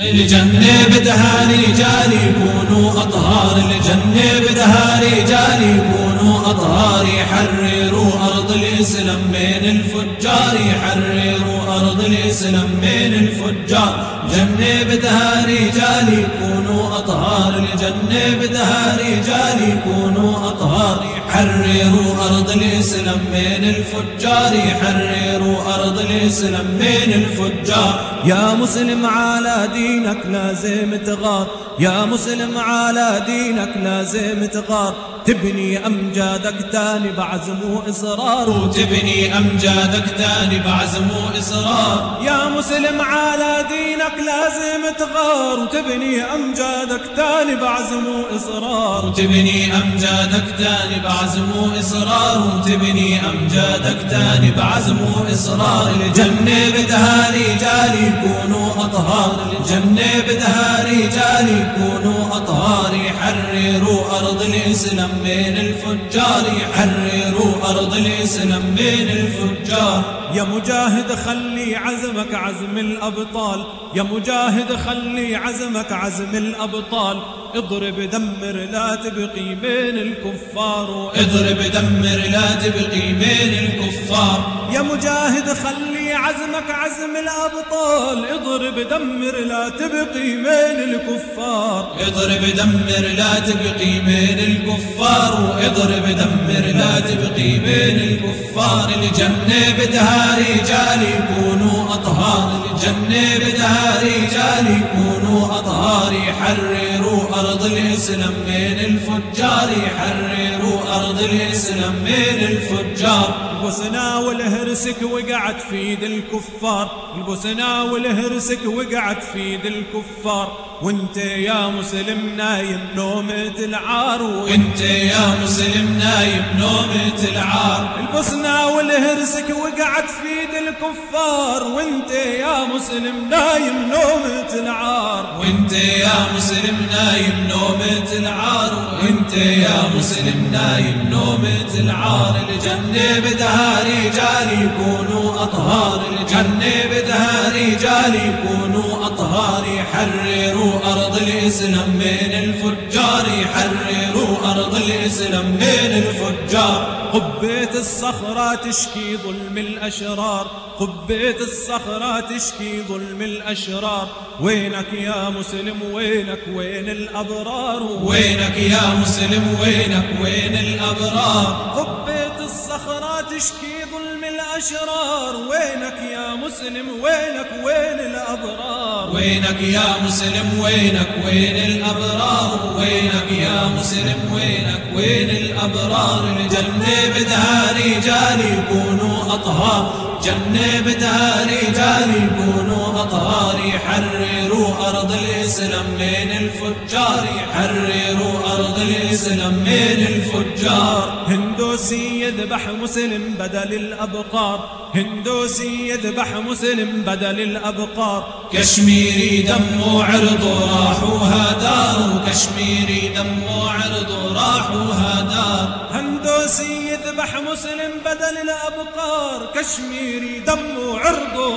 الجنة بدها رجال يكونوا أطهار الجنة بدها رجال يكونوا أطهار يحرروا أرض الإسلام من الفجار يحرروا أرض الإسلام من الفجار. جنة بدها رجال يكونوا أطهار الجنة بدها رجال يكونوا أطهار يحرروا أرض الإسلام من الفجار يحرروا أرض الإسلام من الفجار. يا مسلم على دينك لازم تغار. يا مسلم على دينك لازم تغار. تبني أمجادك تاني بعزم وإصرار وتبني أمجادك تاني بعزم وإصرار يا مسلم على دينك لازم تغار. وتبني أمجادك تاني بعزم وإصرار وتبني أمجادك تاني بعزم وإصرار وتبني أمجادك تاني بعزم وإصرار الجنة بدها رجال يكونوا أطهار. الجنة بدها رجال يكونوا أطهار يحرروا أرض الإسلام من الفجار يحرروا أرض الإسلام من الفجار. يا مجاهد خلي عزمك عزم الأبطال يا مجاهد خلي عزمك عزم الأبطال. اضرب دمر لا تبقي من الكفار اضرب دمر لا تبقي من الكفار. يا مجاهد خلي عزمك عزم الأبطال. اضرب دمر لا تبقي من الكفار. اضرب دمر لا تبقي من الكفار. اضرب دمر لا تبقي من الكفار. الجنة بدها رجال يكونوا أطهار. الجنة بدها رجال يكونوا أطهار. يحرروا أرض الإسلام من الفجار. يحرروا أرض الإسلام من الفجار. البوسنا والهرسك وقعت في ايد الكفار. البوسنا والهرسك وقعت في ايد الكفار. وانت يا مسلم نايم نومة العار وانت يا مسلم نايم نومة العار. البوسنا والهرسك وقعت في ايد الكفار. وانت يا مسلم نايم نومة العار. وانت يا مسلم نايم نومة العار وانت يا مسلم نايم نومة العار. الجنة بدها رجال يكونوا أطهار. الجنة بدها رجال يكونوا أطهار. يحرروا أرض الإسلام من الفجار. يحرروا أرض الإسلام من الفجار. قبيت الصخرة تشكي ظلم الأشرار. قبيت الصخرة تشكي ظلم الأشرار. وينك يا مسلم وينك؟ وين الأبرار وينك يا مسلم؟ وينك؟ وين الأبرار قبيت الصخرة تشكي ظلم الأشرار. وينك يا مسلم؟ وينك؟ وين الأبرار وينك يا مسلم؟ وينك؟ وين الأبرار وينك يا مسلم؟ وينك؟ وين الأبرار الجنة بدها رجال يكونوا أطهار. جنة بدها رجال يكونوا أطهار. يحرروا أرض الإسلام من الفجار. يحرروا أرض الإسلام من الفجار. هندوسي يذبح مسلم بدل الأبقار. هندوسي يذبح مسلم بدل الأبقار. كشميري دم وعرض راحوا هدار كشميري دم وعرض راحوا هدار هندوسي يذبح مسلم بدل الأبقار. كشميري دم هدار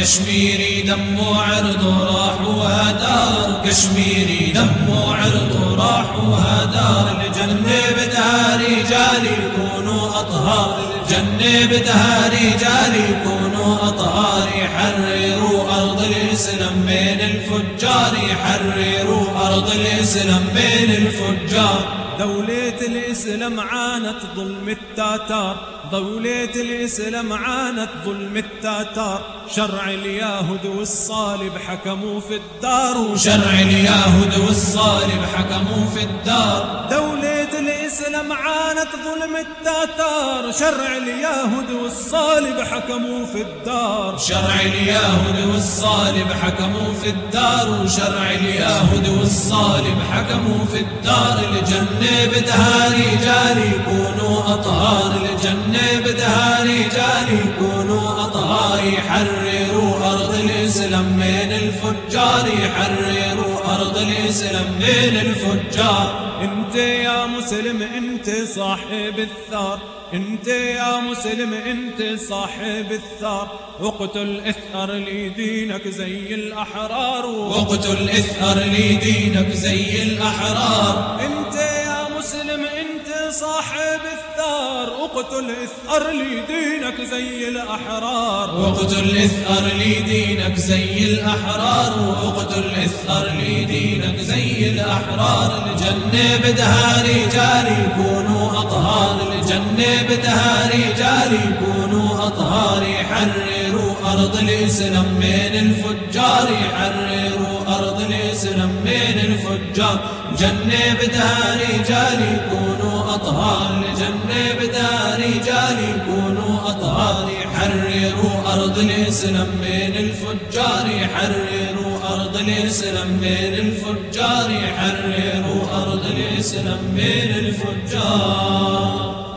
كشميري دم وعرض راحوا هدار كشميري دم وعرض راحوا هدار الجنة بدها رجال يكونوا أطهار. الجنة بدها رجال يكونوا أطهار. يحرروا أرض الإسلام من الفجار. يحرروا أرض الإسلام من الفجار. دولة الإسلام عانت ظلم التاتار. دولة الإسلام عانت ظلم التاتار. شرع اليهود والصالب حكموا في الدار. وشرع اليهود والصالب حكموا في الدار. دولة الإسلام عانت ظلم التاتار. شرع اليهود والصالب حكموا في الدار. شرع اليهود والصالب حكموا في الدار. وشرع اليهود والصالب حكموا في الدار. الجنة بدها رجال يكونوا أطهار الجنة. بدها رجال يكونوا أطهار. يحرروا أرض الإسلام من الفجار. يحرروا أرض الإسلام من الفجار. أنت يا مسلم أنت صاحب الثار. أنت يا مسلم أنت صاحب الثار. اقتل اثأر لدينك زي الأحرار. واقتل اثأر لدينك زي مسلم أنت الثار اقتل اثأر لدينك زي الأحرار. واقتل اثأر لدينك زي الأحرار واقتل اثأر لدينك زي الأحرار. الجنة بدها رجال يكونوا أطهار الجنة بدها رجال يكونوا أطهار يحرروا أرض الإسلام من الفجار. يحرروا أرض الإسلام من الفجار. جنة بدها رجال يكونوا أطهار. الجنة بدها رجال يكونوا أطهار. يحرروا أرض الإسلام من الفجار. يحرروا أرض الإسلام من الفجار. يحرروا أرض الإسلام من الفجار.